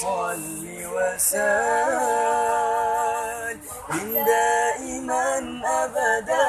صل وسلم. دائما أبدا.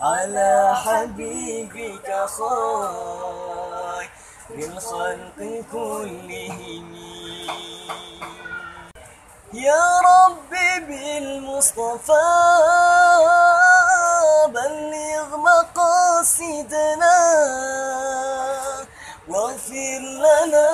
على حبيبك خير الخلق كلهم. يا رب بالمصطفى. بلغ مقاصدنا. واغفر لنا